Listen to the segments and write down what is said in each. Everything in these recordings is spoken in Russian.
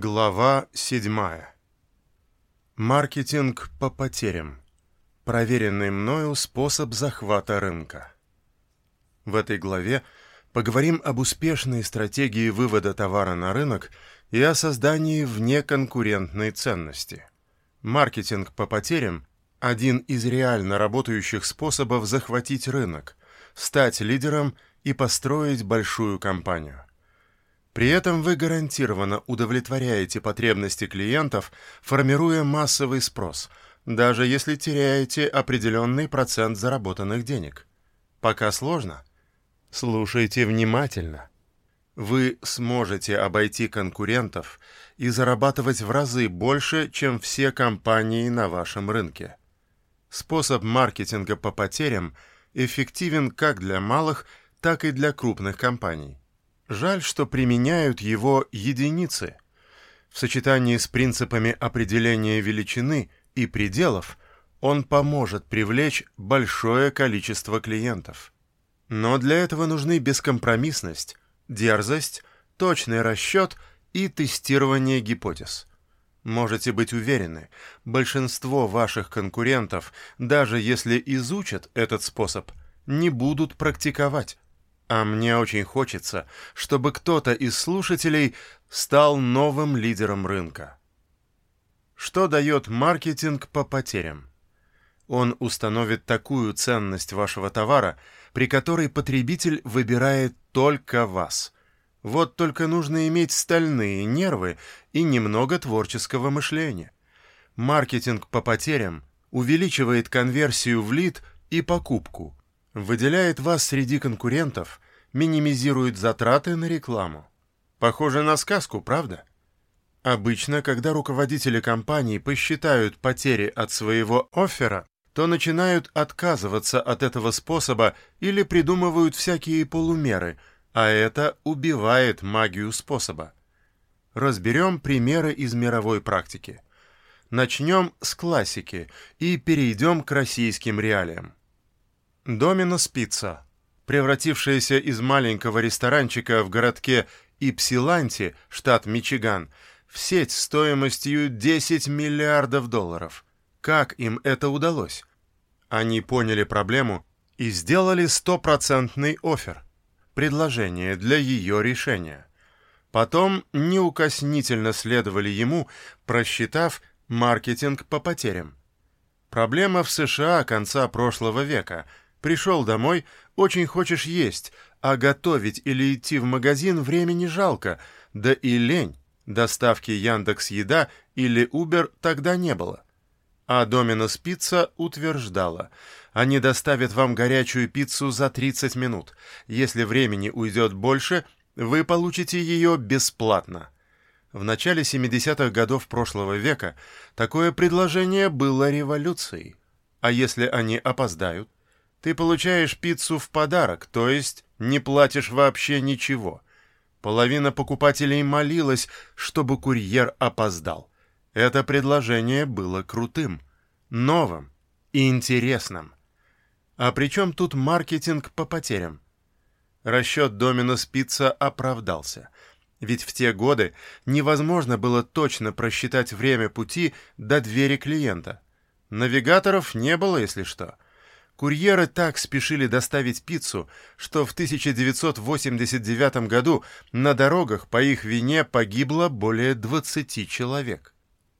Глава 7. Маркетинг по потерям. Проверенный мною способ захвата рынка. В этой главе поговорим об успешной стратегии вывода товара на рынок и о создании внеконкурентной ценности. Маркетинг по потерям – один из реально работающих способов захватить рынок, стать лидером и построить большую компанию – при этом вы гарантированно удовлетворяете потребности клиентов, формируя массовый спрос, даже если теряете определенный процент заработанных денег. Пока сложно? Слушайте внимательно. Вы сможете обойти конкурентов и зарабатывать в разы больше, чем все компании на вашем рынке. Способ маркетинга по потерям эффективен как для малых, так и для крупных компаний. Жаль, что применяют его единицы. В сочетании с принципами определения величины и пределов он поможет привлечь большое количество клиентов. Но для этого нужны бескомпромиссность, дерзость, точный расчет и тестирование гипотез. Можете быть уверены, большинство ваших конкурентов, даже если изучат этот способ, не будут практиковать. А мне очень хочется, чтобы кто-то из слушателей стал новым лидером рынка. Что дает маркетинг по потерям? Он установит такую ценность вашего товара, при которой потребитель выбирает только вас. Вот только нужно иметь стальные нервы и немного творческого мышления. Маркетинг по потерям увеличивает конверсию в лид и покупку, выделяет вас среди конкурентов минимизирует затраты на рекламу. Похоже на сказку, правда? Обычно, когда руководители компаний посчитают потери от своего оффера, то начинают отказываться от этого способа или придумывают всякие полумеры, а это убивает магию способа. Разберем примеры из мировой практики. Начнем с классики и перейдем к российским реалиям. Доминос Пицца превратившаяся из маленького ресторанчика в городке Ипсиланти, штат Мичиган, в сеть стоимостью 10 миллиардов долларов. Как им это удалось? Они поняли проблему и сделали стопроцентный офер, предложение для ее решения. Потом неукоснительно следовали ему, просчитав маркетинг по потерям. Проблема в США конца прошлого века – Пришел домой, очень хочешь есть, а готовить или идти в магазин времени жалко, да и лень. Доставки Яндекс Еда или Uber тогда не было. А Доминос Пицца утверждала, они доставят вам горячую пиццу за 30 минут. Если времени уйдет больше, вы получите ее бесплатно. В начале 70-х годов прошлого века такое предложение было революцией. А если они опоздают? Ты получаешь пиццу в подарок, то есть не платишь вообще ничего. Половина покупателей молилась, чтобы курьер опоздал. Это предложение было крутым, новым и интересным. А при чем тут маркетинг по потерям? Расчет Доминос Пицца оправдался. Ведь в те годы невозможно было точно просчитать время пути до двери клиента. Навигаторов не было, если что. Курьеры так спешили доставить пиццу, что в 1989 году на дорогах по их вине погибло более 20 человек.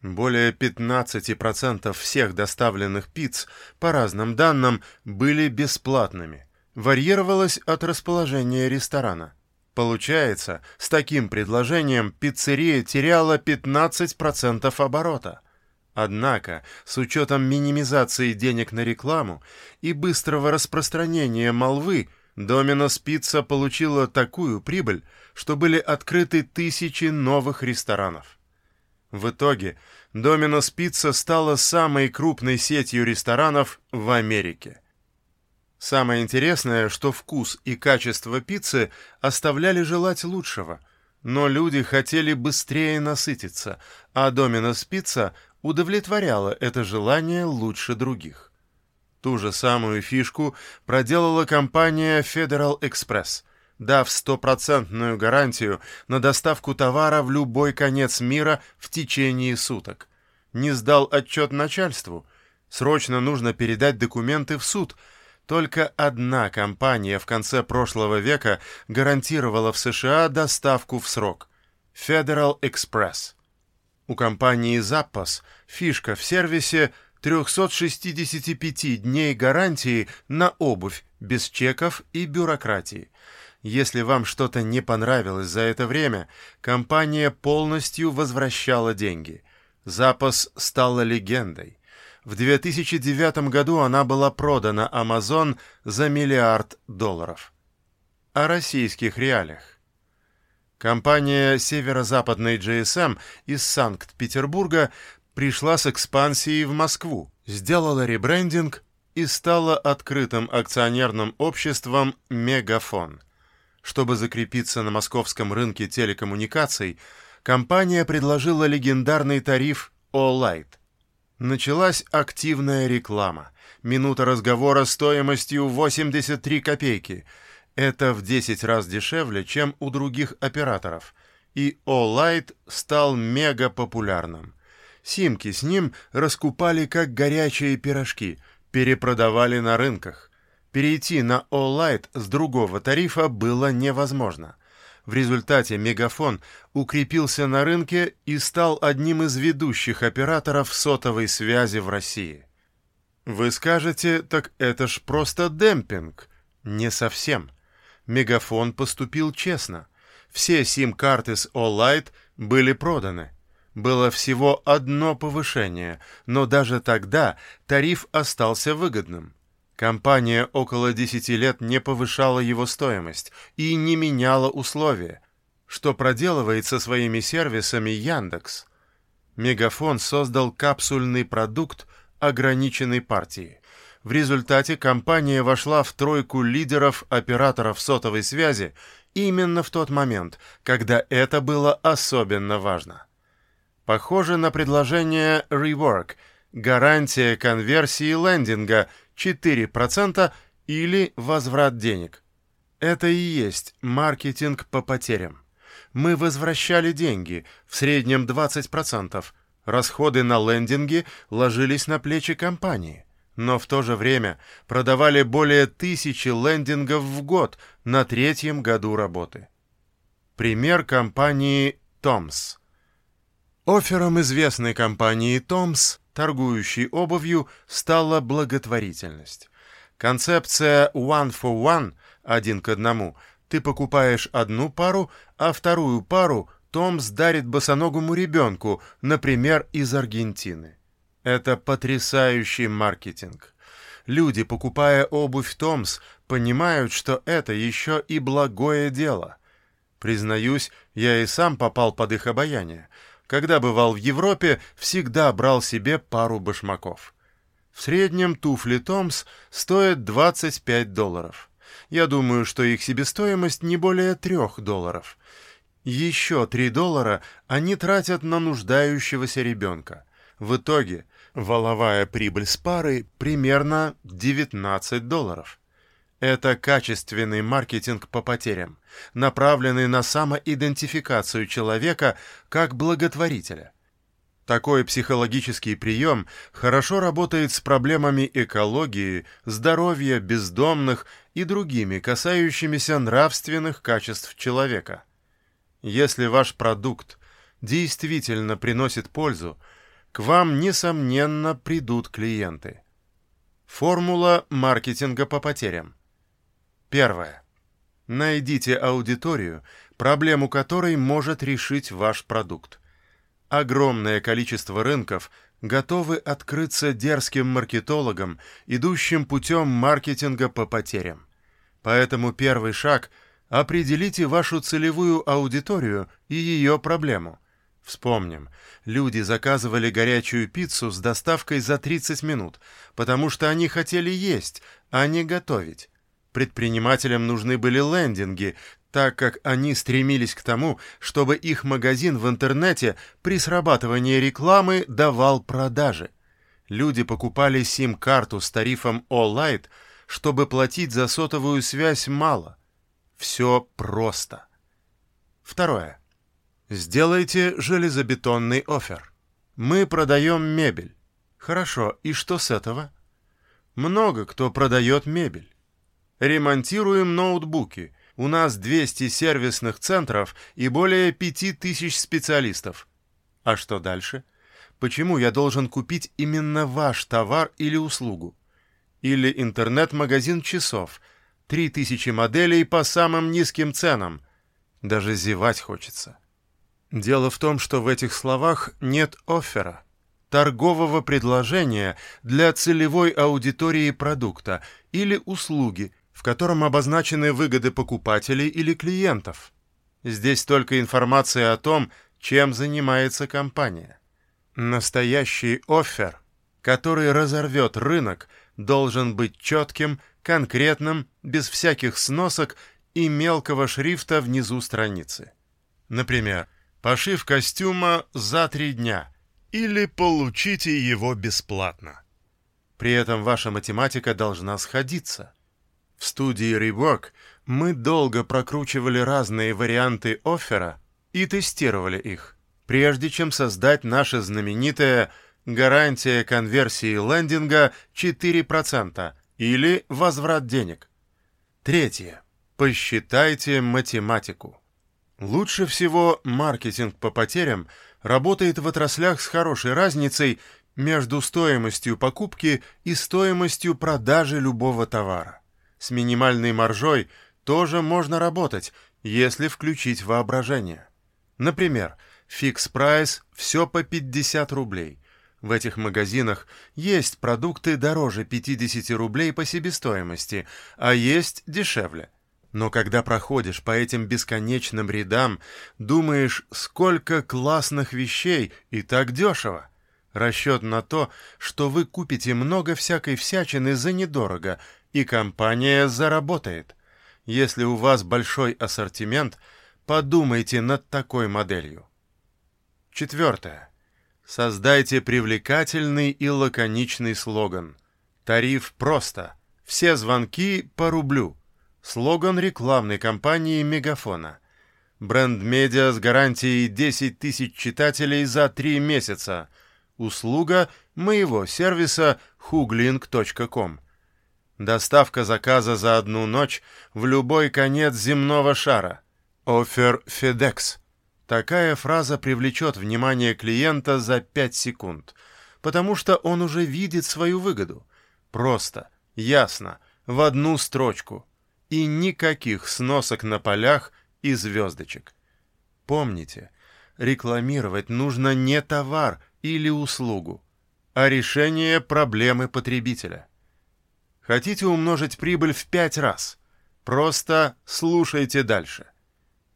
Более 15% всех доставленных пиц, по разным данным, были бесплатными. Варьировалось от расположения ресторана. Получается, с таким предложением пиццерия теряла 15% оборота – Однако, с учетом минимизации денег на рекламу и быстрого распространения молвы, Доминос Пицца получила такую прибыль, что были открыты тысячи новых ресторанов. В итоге Доминос Пицца стала самой крупной сетью ресторанов в Америке. Самое интересное, что вкус и качество пиццы оставляли желать лучшего, но люди хотели быстрее насытиться, а Доминос Пицца удовлетворяло это желание лучше других. Ту же самую фишку проделала компания Federal Express, дав стопроцентную гарантию на доставку товара в любой конец мира в течение суток. Не сдал отчет начальству. Срочно нужно передать документы в суд. Только одна компания в конце прошлого века гарантировала в США доставку в срок — Federal Express. У компании Zappos фишка в сервисе 365 дней гарантии на обувь без чеков и бюрократии. Если вам что-то не понравилось за это время, компания полностью возвращала деньги. Запас стала легендой. В 2009 году она была продана Amazon за миллиард долларов. О российских реалиях. Компания северо-западной GSM из Санкт-Петербурга пришла с экспансией в Москву, сделала ребрендинг и стала открытым акционерным обществом «Мегафон». Чтобы закрепиться на московском рынке телекоммуникаций, компания предложила легендарный тариф «All-Light». Началась активная реклама. Минута разговора стоимостью 83 копейки. Это в 10 раз дешевле, чем у других операторов. И All-Light стал мега популярным. Симки с ним раскупали как горячие пирожки – перепродавали на рынках. Перейти на All-Light с другого тарифа было невозможно. В результате Мегафон укрепился на рынке и стал одним из ведущих операторов сотовой связи в России. Вы скажете, так это ж просто демпинг. Не совсем. Мегафон поступил честно. Все сим-карты с All-Light были проданы было всего одно повышение, но даже тогда тариф остался выгодным. Компания около 10 лет не повышала его стоимость и не меняла условия, что проделывает со своими сервисами Яндекс. Мегафон создал капсульный продукт ограниченной партии. В результате компания вошла в тройку лидеров операторов сотовой связи именно в тот момент, когда это было особенно важно. Похоже на предложение Rework, гарантия конверсии лендинга 4% или возврат денег. Это и есть маркетинг по потерям. Мы возвращали деньги, в среднем 20%. Расходы на лендинги ложились на плечи компании. Но в то же время продавали более тысячи лендингов в год на третьем году работы. Пример компании Томс. Оффером известной компании Томс, торгующей обувью, стала благотворительность. Концепция «one for one» — один к одному. Ты покупаешь одну пару, а вторую пару Томс дарит босоногому ребенку, например, из Аргентины. Это потрясающий маркетинг. Люди, покупая обувь Томс, понимают, что это еще и благое дело. Признаюсь, я и сам попал под их обаяние. Когда бывал в Европе, всегда брал себе пару башмаков. В среднем туфли Томс стоят 25 долларов. Я думаю, что их себестоимость не более 3 долларов. Еще 3 доллара они тратят на нуждающегося ребенка. В итоге валовая прибыль с пары примерно 19 долларов. Это качественный маркетинг по потерям, направленный на самоидентификацию человека как благотворителя. Такой психологический прием хорошо работает с проблемами экологии, здоровья, бездомных и другими касающимися нравственных качеств человека. Если ваш продукт действительно приносит пользу, к вам, несомненно, придут клиенты. Формула маркетинга по потерям. Первое. Найдите аудиторию, проблему которой может решить ваш продукт. Огромное количество рынков готовы открыться дерзким маркетологам, идущим путем маркетинга по потерям. Поэтому первый шаг – определите вашу целевую аудиторию и ее проблему. Вспомним, люди заказывали горячую пиццу с доставкой за 30 минут, потому что они хотели есть, а не готовить. Предпринимателям нужны были лендинги, так как они стремились к тому, чтобы их магазин в интернете при срабатывании рекламы давал продажи. Люди покупали сим-карту с тарифом All Light, чтобы платить за сотовую связь мало. Все просто. Второе. Сделайте железобетонный офер. Мы продаем мебель. Хорошо, и что с этого? Много кто продает мебель. Ремонтируем ноутбуки. У нас 200 сервисных центров и более 5000 специалистов. А что дальше? Почему я должен купить именно ваш товар или услугу? Или интернет-магазин часов. 3000 моделей по самым низким ценам. Даже зевать хочется. Дело в том, что в этих словах нет оффера, торгового предложения для целевой аудитории продукта или услуги, в котором обозначены выгоды покупателей или клиентов. Здесь только информация о том, чем занимается компания. Настоящий оффер, который разорвет рынок, должен быть четким, конкретным, без всяких сносок и мелкого шрифта внизу страницы. Например, Пошив костюма за три дня. Или получите его бесплатно. При этом ваша математика должна сходиться. В студии Rework мы долго прокручивали разные варианты оффера и тестировали их, прежде чем создать наше знаменитое гарантия конверсии лендинга 4% или возврат денег. Третье. Посчитайте математику. Лучше всего маркетинг по потерям работает в отраслях с хорошей разницей между стоимостью покупки и стоимостью продажи любого товара. С минимальной маржой тоже можно работать, если включить воображение. Например, Fix Price все по 50 рублей. В этих магазинах есть продукты дороже 50 рублей по себестоимости, а есть дешевле – но когда проходишь по этим бесконечным рядам, думаешь, сколько классных вещей и так дешево. Расчет на то, что вы купите много всякой всячины за недорого, и компания заработает. Если у вас большой ассортимент, подумайте над такой моделью. Четвертое. Создайте привлекательный и лаконичный слоган. Тариф просто. Все звонки по рублю. Слоган рекламной кампании «Мегафона». Бренд-медиа с гарантией 10 тысяч читателей за 3 месяца. Услуга моего сервиса huglink.com. Доставка заказа за одну ночь в любой конец земного шара. Офер FedEx. Такая фраза привлечет внимание клиента за 5 секунд, потому что он уже видит свою выгоду. Просто, ясно, в одну строчку и никаких сносок на полях и звездочек. Помните, рекламировать нужно не товар или услугу, а решение проблемы потребителя. Хотите умножить прибыль в пять раз? Просто слушайте дальше.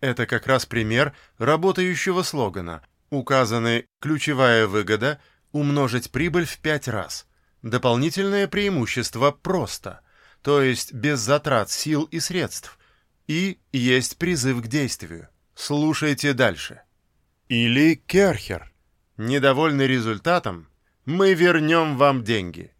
Это как раз пример работающего слогана. Указаны ключевая выгода умножить прибыль в пять раз. Дополнительное преимущество просто – то есть без затрат сил и средств. И есть призыв к действию. Слушайте дальше. Или Керхер. Недовольный результатом? Мы вернем вам деньги.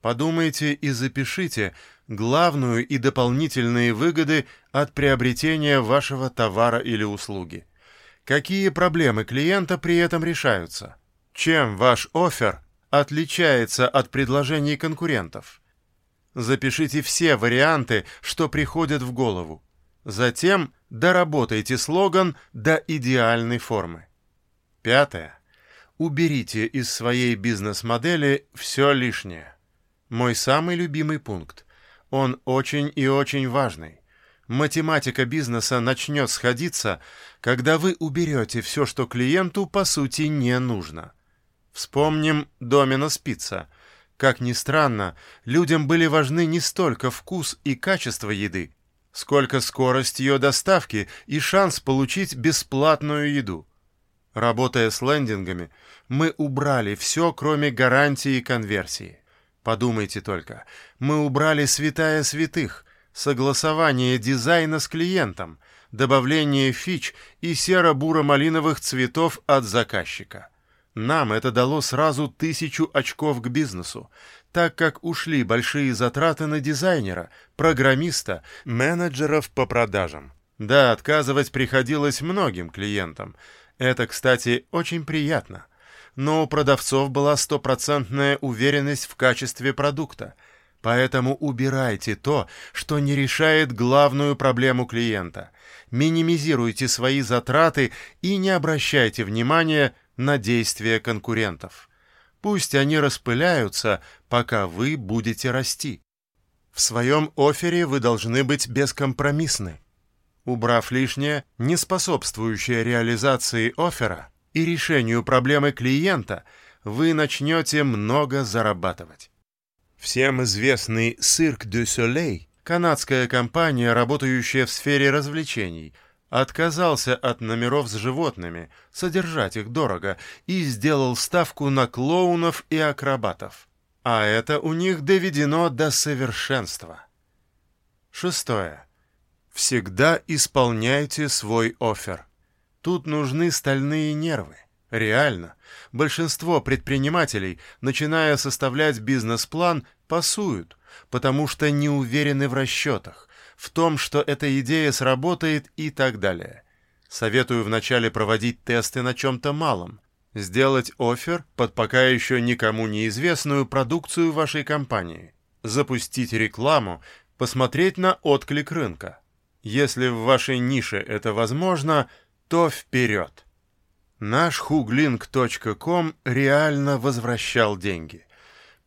Подумайте и запишите главную и дополнительные выгоды от приобретения вашего товара или услуги. Какие проблемы клиента при этом решаются? Чем ваш офер отличается от предложений конкурентов? Запишите все варианты, что приходят в голову. Затем доработайте слоган до идеальной формы. Пятое. Уберите из своей бизнес-модели все лишнее. Мой самый любимый пункт. Он очень и очень важный. Математика бизнеса начнет сходиться, когда вы уберете все, что клиенту по сути не нужно. Вспомним Доминос Пицца – как ни странно, людям были важны не столько вкус и качество еды, сколько скорость ее доставки и шанс получить бесплатную еду. Работая с лендингами, мы убрали все, кроме гарантии конверсии. Подумайте только, мы убрали святая святых, согласование дизайна с клиентом, добавление фич и серо-буро-малиновых цветов от заказчика. Нам это дало сразу тысячу очков к бизнесу, так как ушли большие затраты на дизайнера, программиста, менеджеров по продажам. Да, отказывать приходилось многим клиентам. Это, кстати, очень приятно. Но у продавцов была стопроцентная уверенность в качестве продукта. Поэтому убирайте то, что не решает главную проблему клиента. Минимизируйте свои затраты и не обращайте внимания на действия конкурентов. Пусть они распыляются, пока вы будете расти. В своем офере вы должны быть бескомпромиссны. Убрав лишнее, не способствующее реализации оффера и решению проблемы клиента, вы начнете много зарабатывать. Всем известный «Cirque du Soleil» канадская компания, работающая в сфере развлечений – отказался от номеров с животными, содержать их дорого, и сделал ставку на клоунов и акробатов. А это у них доведено до совершенства. Шестое. Всегда исполняйте свой офер. Тут нужны стальные нервы. Реально, большинство предпринимателей, начиная составлять бизнес-план, пасуют, потому что не уверены в расчетах, в том, что эта идея сработает и так далее. Советую вначале проводить тесты на чем-то малом, сделать офер под пока еще никому неизвестную продукцию вашей компании, запустить рекламу, посмотреть на отклик рынка. Если в вашей нише это возможно, то вперед! Наш huglink.com реально возвращал деньги.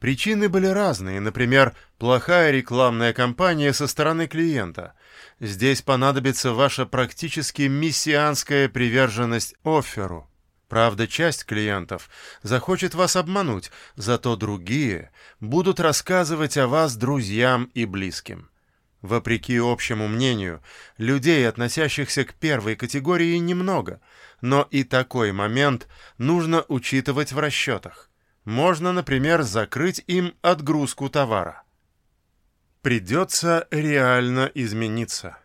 Причины были разные, например, плохая рекламная кампания со стороны клиента. Здесь понадобится ваша практически мессианская приверженность офферу. Правда, часть клиентов захочет вас обмануть, зато другие будут рассказывать о вас друзьям и близким. Вопреки общему мнению, людей, относящихся к первой категории, немного, но и такой момент нужно учитывать в расчетах. Можно, например, закрыть им отгрузку товара. Придется реально измениться.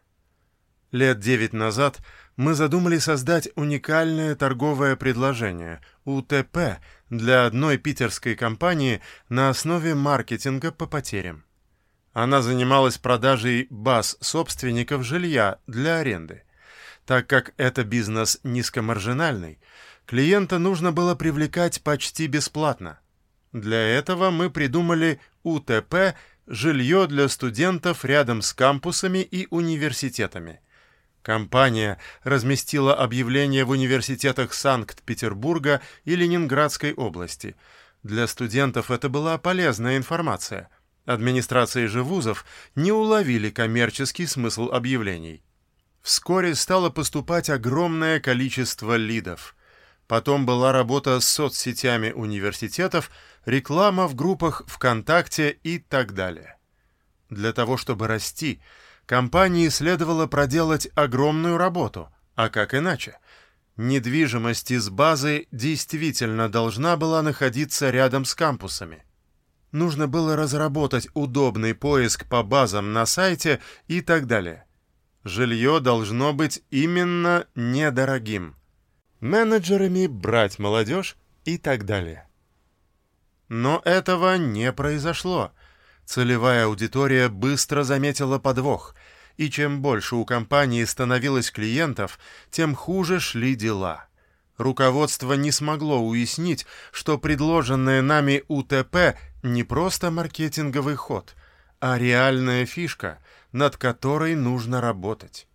Лет девять назад мы задумали создать уникальное торговое предложение УТП для одной питерской компании на основе маркетинга по потерям. Она занималась продажей баз собственников жилья для аренды. Так как это бизнес низкомаржинальный, клиента нужно было привлекать почти бесплатно. Для этого мы придумали УТП «Жилье для студентов рядом с кампусами и университетами». Компания разместила объявление в университетах Санкт-Петербурга и Ленинградской области. Для студентов это была полезная информация. Администрации же вузов не уловили коммерческий смысл объявлений. Вскоре стало поступать огромное количество лидов – Потом была работа с соцсетями университетов, реклама в группах ВКонтакте и так далее. Для того, чтобы расти, компании следовало проделать огромную работу, а как иначе? Недвижимость из базы действительно должна была находиться рядом с кампусами. Нужно было разработать удобный поиск по базам на сайте и так далее. Жилье должно быть именно недорогим – менеджерами брать молодежь и так далее. Но этого не произошло. Целевая аудитория быстро заметила подвох, и чем больше у компании становилось клиентов, тем хуже шли дела. Руководство не смогло уяснить, что предложенное нами УТП не просто маркетинговый ход, а реальная фишка, над которой нужно работать.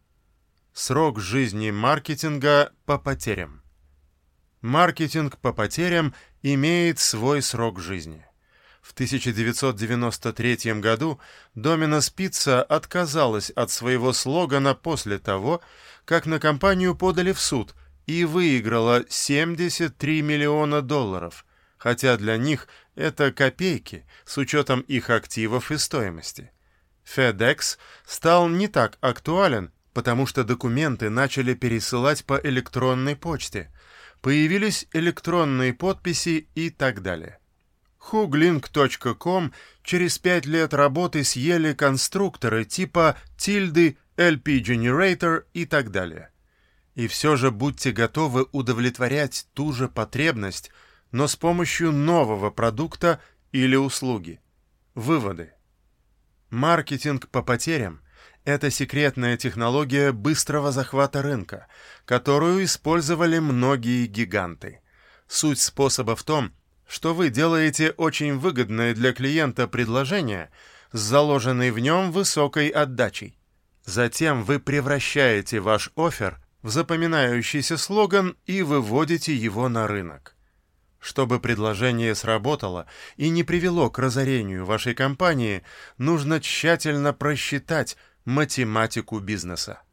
Срок жизни маркетинга по потерям. Маркетинг по потерям имеет свой срок жизни. В 1993 году Доминос Пицца отказалась от своего слогана после того, как на компанию подали в суд и выиграла 73 миллиона долларов, хотя для них это копейки с учетом их активов и стоимости. FedEx стал не так актуален потому что документы начали пересылать по электронной почте, появились электронные подписи и так далее. Huglink.com через пять лет работы съели конструкторы типа Tilde, LP Generator и так далее. И все же будьте готовы удовлетворять ту же потребность, но с помощью нового продукта или услуги. Выводы. Маркетинг по потерям – это секретная технология быстрого захвата рынка, которую использовали многие гиганты. Суть способа в том, что вы делаете очень выгодное для клиента предложение с заложенной в нем высокой отдачей. Затем вы превращаете ваш офер в запоминающийся слоган и выводите его на рынок. Чтобы предложение сработало и не привело к разорению вашей компании, нужно тщательно просчитать математику бизнеса.